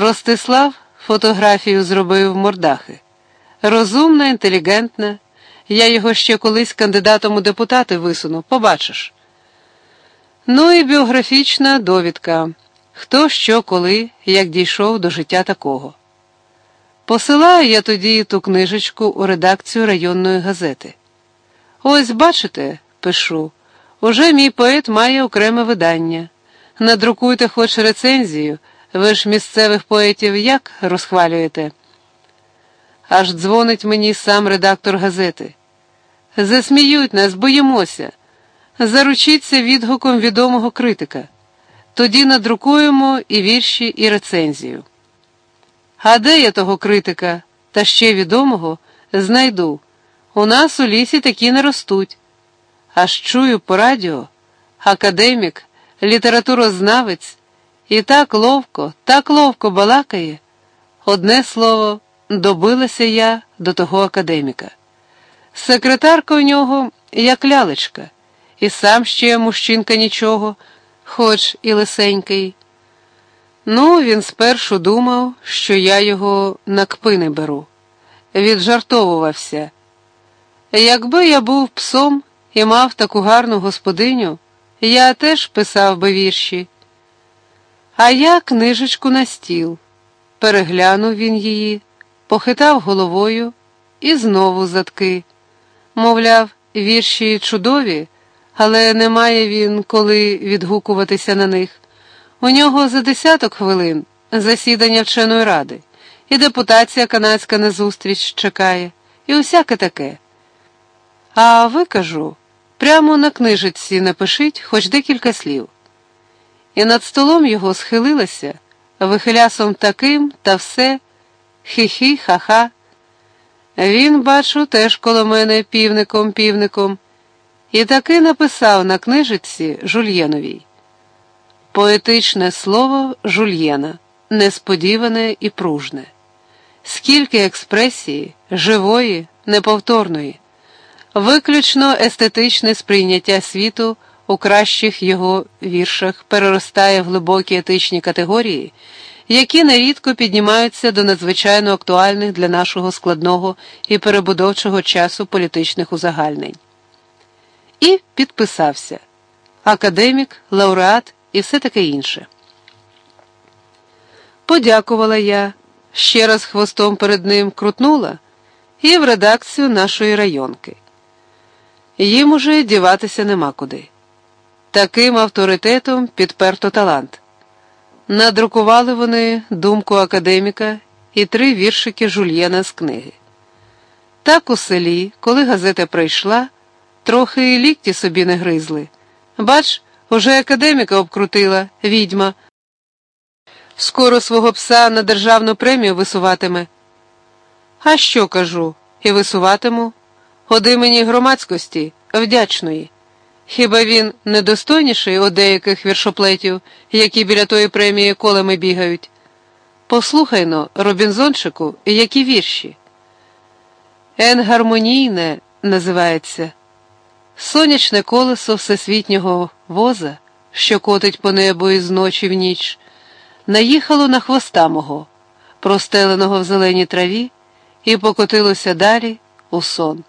Ростислав фотографію зробив мордахи. Розумна, інтелігентна. Я його ще колись кандидатом у депутати висуну, побачиш. Ну і біографічна довідка хто що, коли, як дійшов до життя такого. Посилаю я тоді ту книжечку у редакцію районної газети. Ось, бачите, пишу, уже мій поет має окреме видання. Надрукуйте хоч рецензію, ви ж місцевих поетів як розхвалюєте? Аж дзвонить мені сам редактор газети. Засміють нас, боїмося. Заручіться відгуком відомого критика. Тоді надрукуємо і вірші, і рецензію. А де я того критика, та ще відомого, знайду. У нас у лісі такі не ростуть. Аж чую по радіо, академік, літературознавець, і так ловко, так ловко балакає. Одне слово, добилася я до того академіка. Секретарка у нього як лялечка, і сам ще мужчинка нічого, хоч і лисенький. Ну, він спершу думав, що я його на кпини беру. Віджартовувався. Якби я був псом і мав таку гарну господиню, я теж писав би вірші. А я книжечку на стіл. Переглянув він її, похитав головою і знову задки. Мовляв, вірші чудові, але не має він коли відгукуватися на них. У нього за десяток хвилин засідання вченої ради, і депутація канадська на зустріч чекає, і усяке таке. А ви кажу, прямо на книжечці напишіть хоч декілька слів. І над столом його схилилася, вихилясом таким та все, хі-хі, ха-ха. Він, бачу, теж коло мене півником півником, і таки написав на книжиці Жульєновій. Поетичне слово жульєна, несподіване і пружне, скільки експресії, живої, неповторної, виключно естетичне сприйняття світу у кращих його віршах переростає в глибокі етичні категорії, які нерідко піднімаються до надзвичайно актуальних для нашого складного і перебудовчого часу політичних узагальнень. І підписався академік, лауреат і все таке інше. Подякувала я, ще раз хвостом перед ним крутнула і в редакцію нашої районки. Їм уже діватися нема куди. Таким авторитетом підперто талант. Надрукували вони думку академіка і три віршики жульєна з книги. Так у селі, коли газета прийшла, трохи і лікті собі не гризли. Бач, уже академіка обкрутила, відьма. Скоро свого пса на державну премію висуватиме. А що кажу? І висуватиму? Ходи мені громадськості, вдячної. Хіба він недостойніший у деяких віршоплетів, які біля тої премії колами бігають? Послухай но, Робінзончику, які вірші. Енгармонійне називається сонячне колесо всесвітнього воза, що котить по небу із ночі в ніч, наїхало на хвоста мого, простеленого в зеленій траві, і покотилося далі у сон.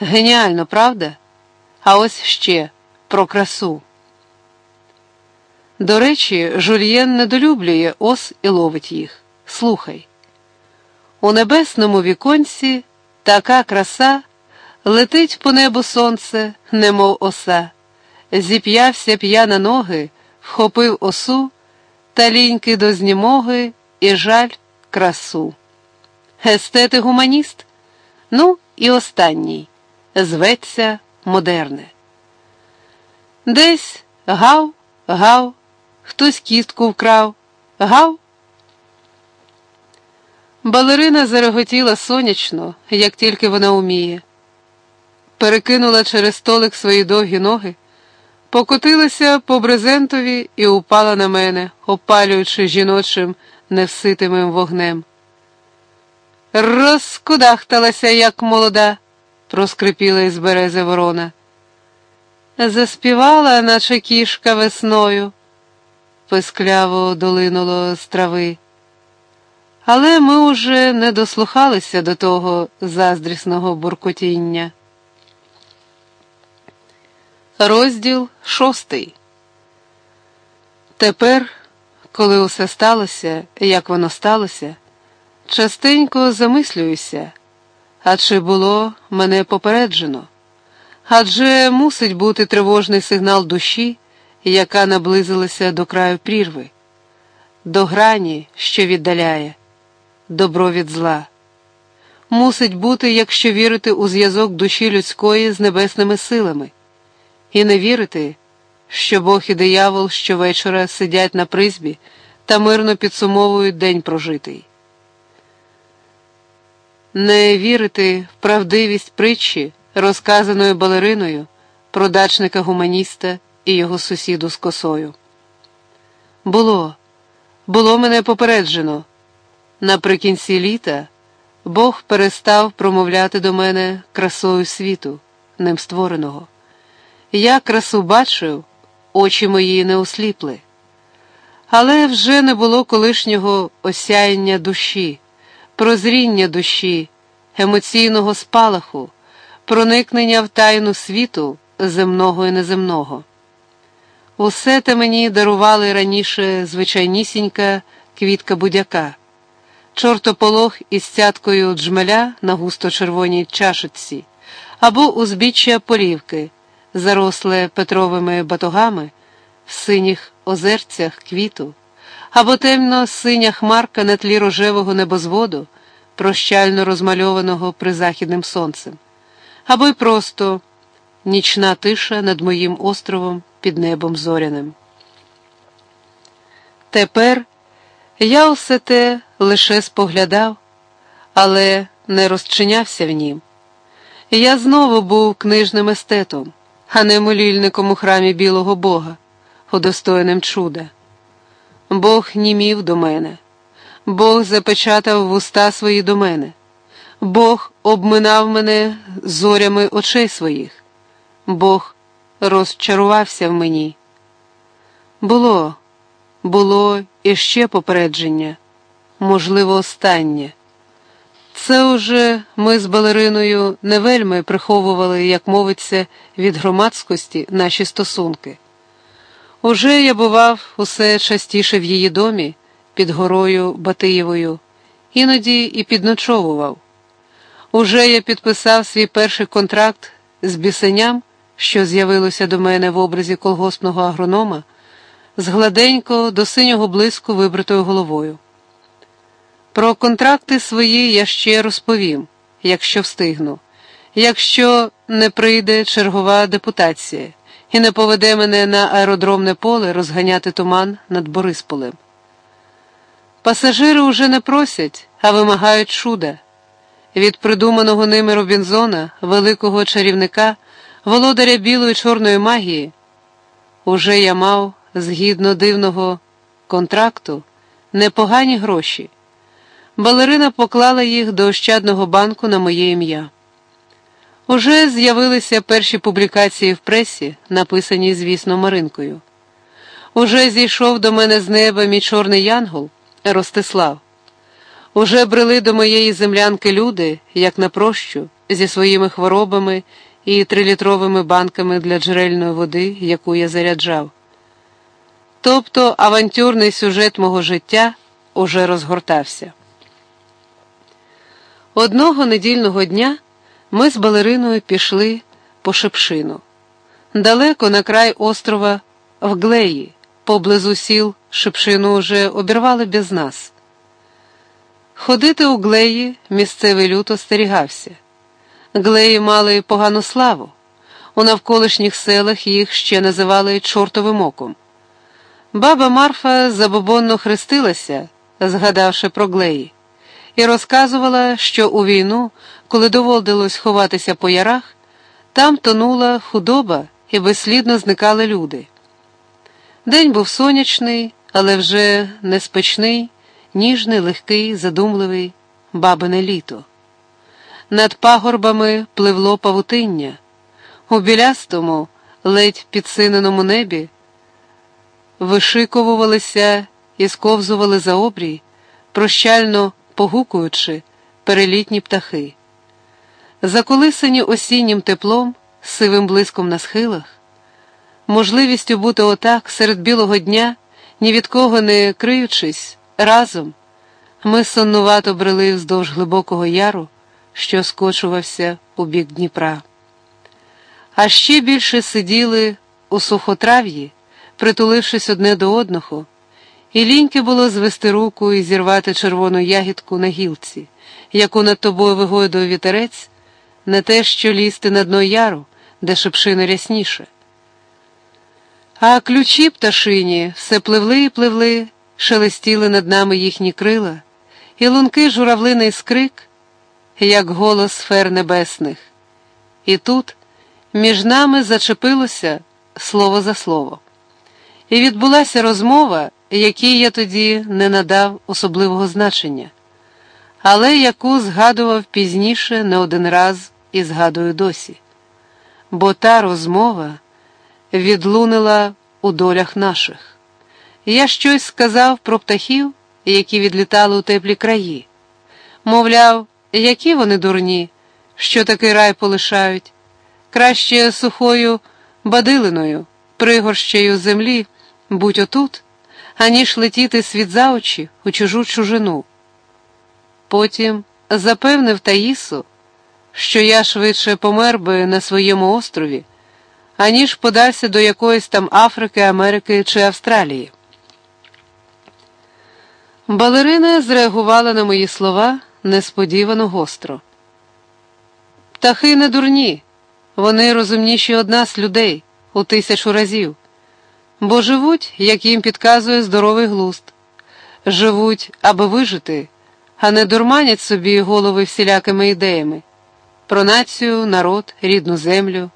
Геніально, правда? А ось ще про красу. До речі, жульєн недолюблює ос і ловить їх. Слухай. У небесному віконці така краса летить по небу сонце, немов оса, зіп'явся п'яна ноги, вхопив осу, та ліньки до знімоги і жаль красу. Естет і гуманіст? Ну і останній зветься модерне. Десь гав, гав, хтось кістку вкрав, гав. Балерина зареготіла сонячно, як тільки вона уміє. Перекинула через столик свої довгі ноги, покотилася по брезентові і упала на мене, опалюючи жіночим невситимим вогнем. Розкудахталася, як молода проскрипіла із берези ворона. Заспівала, наче кішка весною, пискляво долинуло з трави. Але ми уже не дослухалися до того заздрісного буркотіння. Розділ шостий. Тепер, коли усе сталося, як воно сталося, частенько замислююся, а чи було мене попереджено? Адже мусить бути тривожний сигнал душі, яка наблизилася до краю прірви, до грані, що віддаляє, добро від зла. Мусить бути, якщо вірити у зв'язок душі людської з небесними силами, і не вірити, що Бог і диявол щовечора сидять на призбі та мирно підсумовують день прожитий. Не вірити в правдивість притчі розказаною балериною про дачника гуманіста і його сусіду з косою. Було, було мене попереджено. Наприкінці літа Бог перестав промовляти до мене красою світу, ним створеного. Я красу бачив, очі мої не осліпли. Але вже не було колишнього осяяння душі, прозріння душі, емоційного спалаху проникнення в тайну світу земного і неземного. Усе те мені дарували раніше звичайнісінька квітка будяка, чортополох із цяткою джмеля на густо червоній чашиці, або узбіччя полівки, заросле петровими батогами в синіх озерцях квіту, або темно синя хмарка на тлі рожевого небозводу, прощально розмальованого призахідним сонцем або й просто нічна тиша над моїм островом під небом зоряним. Тепер я усе те лише споглядав, але не розчинявся в нім. Я знову був книжним естетом, а не молільником у храмі білого Бога, удостоєним чуда. Бог німів до мене, Бог запечатав вуста свої до мене. Бог обминав мене зорями очей своїх, Бог розчарувався в мені. Було, було іще попередження, можливо, останнє. Це уже ми з балериною не вельми приховували, як мовиться, від громадськості наші стосунки. Уже я бував усе частіше в її домі під горою Батиєвою, іноді і підночовував. Уже я підписав свій перший контракт з бісеням, що з'явилося до мене в образі колгоспного агронома, з гладенько до синього блиску вибритою головою. Про контракти свої я ще розповім, якщо встигну, якщо не прийде чергова депутація і не поведе мене на аеродромне поле розганяти туман над Борисполем. Пасажири уже не просять, а вимагають чуда від придуманого ними Робінзона, великого чарівника, володаря білої чорної магії, уже я мав, згідно дивного контракту, непогані гроші. Балерина поклала їх до Ощадного банку на моє ім'я. Уже з'явилися перші публікації в пресі, написані, звісно, Маринкою. Уже зійшов до мене з неба мій чорний янгол Ростислав. Уже брели до моєї землянки люди, як на прощу, зі своїми хворобами і трилітровими банками для джерельної води, яку я заряджав. Тобто авантюрний сюжет мого життя уже розгортався. Одного недільного дня ми з балериною пішли по шепшину. Далеко на край острова в Глеї, поблизу сіл шепшину вже обірвали без нас. Ходити у глеї місцевий люто стерігався. Глеї мали погану славу. У навколишніх селах їх ще називали чортовим оком. Баба Марфа забобонно хрестилася, згадавши про глеї, і розказувала, що у війну, коли доводилось ховатися по ярах, там тонула худоба і безслідно зникали люди. День був сонячний, але вже не спечний ніжний, легкий, задумливий, бабине літо. Над пагорбами пливло павутиння, у білястому, ледь підсиненому небі, вишиковувалися і сковзували за обрій, прощально погукуючи, перелітні птахи. Заколисані осіннім теплом, сивим блиском на схилах, можливістю бути отак серед білого дня, ні від кого не криючись, разом, ми соннувато брели вздовж глибокого яру, що скочувався у бік Дніпра. А ще більше сиділи у сухотрав'ї, притулившись одне до одного, і ліньки було звести руку і зірвати червону ягідку на гілці, яку над тобою вигойдує вітерець, не те, що лізти на дно яру, де шипшина рясніше. А ключі пташині все пливли і пливли, шелестіли над нами їхні крила, і лунки журавлиний скрик, як голос сфер небесних. І тут між нами зачепилося слово за слово. І відбулася розмова, якій я тоді не надав особливого значення, але яку згадував пізніше не один раз і згадую досі. Бо та розмова відлунила у долях наших. Я щось сказав про птахів, які відлітали у теплі краї. Мовляв, які вони дурні, що такий рай полишають, краще сухою бадилиною, пригорщею землі, будь отут, аніж летіти світ за очі у чужу чужину. Потім запевнив Таїсу, що я швидше помер би на своєму острові, аніж подався до якоїсь там Африки, Америки чи Австралії. Балерина зреагувала на мої слова несподівано гостро. Птахи не дурні, вони розумніші од нас, людей, у тисячу разів, бо живуть, як їм підказує здоровий глуст, живуть, аби вижити, а не дурманять собі голови всілякими ідеями. Про націю, народ, рідну землю,